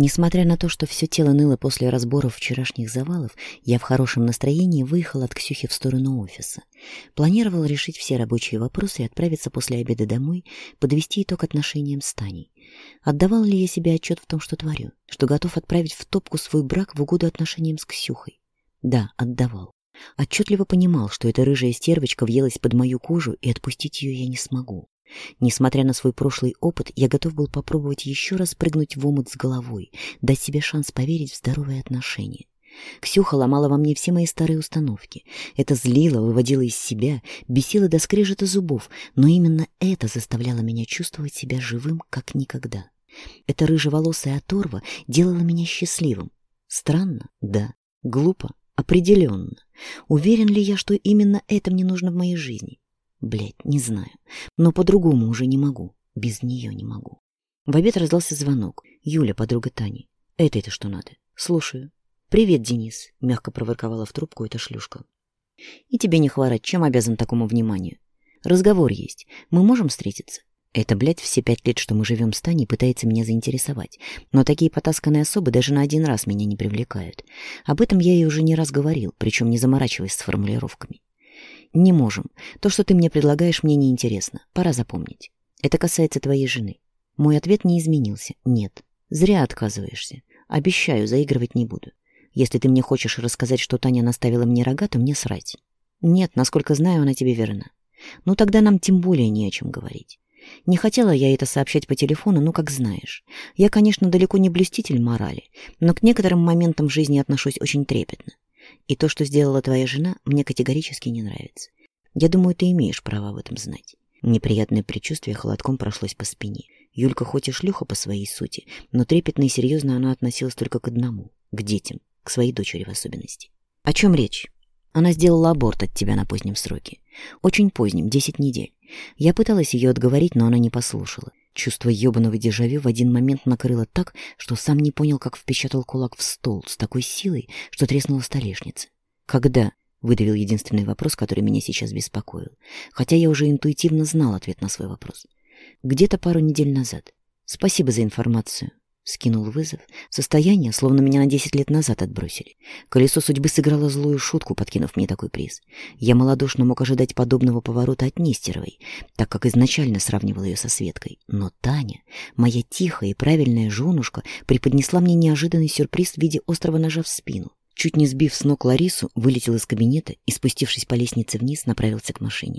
Несмотря на то, что все тело ныло после разборов вчерашних завалов, я в хорошем настроении выехал от Ксюхи в сторону офиса. Планировал решить все рабочие вопросы и отправиться после обеда домой, подвести итог отношениям с Таней. Отдавал ли я себе отчет в том, что творю, что готов отправить в топку свой брак в угоду отношениям с Ксюхой? Да, отдавал. Отчетливо понимал, что эта рыжая стервочка въелась под мою кожу, и отпустить ее я не смогу. Несмотря на свой прошлый опыт, я готов был попробовать еще раз прыгнуть в омут с головой, дать себе шанс поверить в здоровые отношения. Ксюха ломала во мне все мои старые установки. Это злило, выводило из себя, бесило до скрежета зубов, но именно это заставляло меня чувствовать себя живым, как никогда. Эта рыжеволосая оторва делала меня счастливым. Странно? Да. Глупо? Определенно. Уверен ли я, что именно это мне нужно в моей жизни? Блять, не знаю. Но по-другому уже не могу. Без нее не могу. В обед раздался звонок. Юля, подруга Тани. Это-это что надо. Слушаю. «Привет, Денис», — мягко проворковала в трубку эта шлюшка. «И тебе не хворать, чем обязан такому вниманию? Разговор есть. Мы можем встретиться?» Это, блядь, все пять лет, что мы живем с Таней, пытается меня заинтересовать. Но такие потасканные особы даже на один раз меня не привлекают. Об этом я ей уже не раз говорил, причем не заморачиваясь с формулировками. Не можем. То, что ты мне предлагаешь, мне неинтересно. Пора запомнить. Это касается твоей жены. Мой ответ не изменился. Нет. Зря отказываешься. Обещаю, заигрывать не буду. Если ты мне хочешь рассказать, что Таня наставила мне рога, то мне срать. Нет, насколько знаю, она тебе верна. Ну тогда нам тем более не о чем говорить. Не хотела я это сообщать по телефону, ну как знаешь. Я, конечно, далеко не блюститель морали, но к некоторым моментам жизни отношусь очень трепетно. И то, что сделала твоя жена, мне категорически не нравится. Я думаю, ты имеешь право об этом знать. Неприятное предчувствие холодком прошлось по спине. Юлька хоть и шлюха по своей сути, но трепетно и серьезно она относилась только к одному — к детям, к своей дочери в особенности. О чем речь? Она сделала аборт от тебя на позднем сроке. Очень позднем, 10 недель. Я пыталась ее отговорить, но она не послушала. Чувство ёбаного дежавю в один момент накрыло так, что сам не понял, как впечатал кулак в стол с такой силой, что треснула столешница. «Когда?» — выдавил единственный вопрос, который меня сейчас беспокоил, хотя я уже интуитивно знал ответ на свой вопрос. «Где-то пару недель назад. Спасибо за информацию. Скинул вызов. Состояние, словно меня на десять лет назад отбросили. Колесо судьбы сыграло злую шутку, подкинув мне такой приз. Я малодушно мог ожидать подобного поворота от Нестеровой, так как изначально сравнивал ее со Светкой. Но Таня, моя тихая и правильная женушка, преподнесла мне неожиданный сюрприз в виде острого ножа в спину. Чуть не сбив с ног Ларису, вылетел из кабинета и, спустившись по лестнице вниз, направился к машине.